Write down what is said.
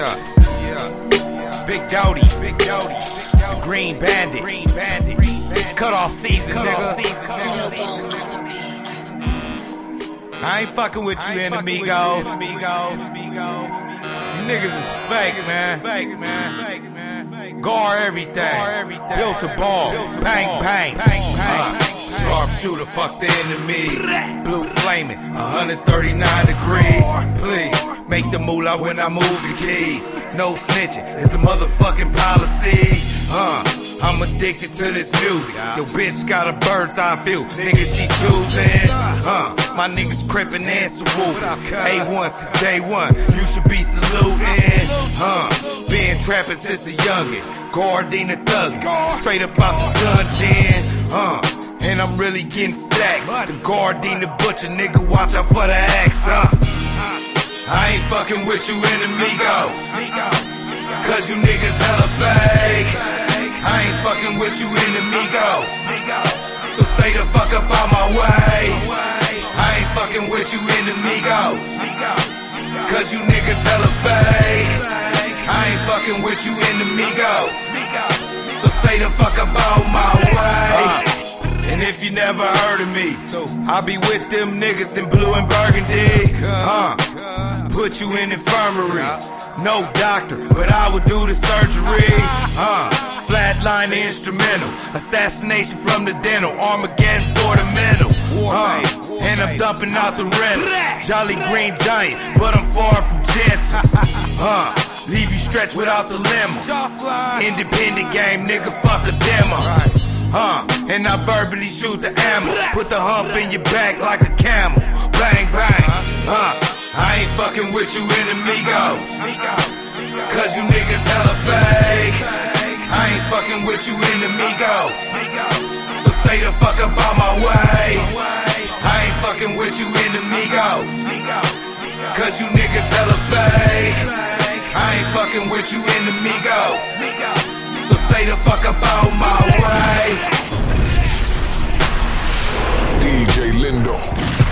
Yeah, yeah. It's Big Dodie, Big the Green Bandit, Green Bandit. It's cutoff season, nigga. I ain't fucking with you, enemigos. You niggas is fake, man. Fake, man. Fake, man. Guard everything. Built a ball. Bang, bang. Uh, Sharpshooter, fuck the enemy. Blue flaming, 139 degrees. Please, make the moolah when I move the keys. No snitching, it's the motherfucking policy. Huh, I'm addicted to this music. Yo, bitch got a bird's eye view. Nigga, she choosing. Huh, my niggas crippin' and swooping. A1 since day one, you should be saluting. Uh, been trapping since a youngin'. Gardena thuggin'. Straight up out the dungeon. Uh, and I'm really getting stacks. The Gardena butcher, nigga, watch out for the axe. Uh, I ain't fucking with you enemigos. Cause you niggas hella fake. I ain't fucking with you enemigos. So stay the fuck up out my way. I ain't fucking with you enemigos. Cause you niggas hella fake. I ain't fucking with you enemigos. So stay the fuck up out my way. If you never heard of me, I be with them niggas in blue and burgundy. Uh, put you in infirmary. No doctor, but I would do the surgery. Uh, flatline the instrumental. Assassination from the dental. Armageddon for the mental. Uh, and I'm dumping out the rental. Jolly green giant, but I'm far from gentle. Uh, leave you stretched without the limo. Independent game, nigga, fuck a demo. Uh, and I verbally shoot the ammo. Put the hump in your back like a camel. Bang, bang. Uh, I ain't fucking with you enemigos. Cause you niggas hella fake. I ain't fucking with you enemigos. So stay the fuck up out my way. I ain't fucking with you enemigos. Cause you niggas hella fake. I ain't fucking with you enemigos. So stay the fuck up out my way. DJ Lindo.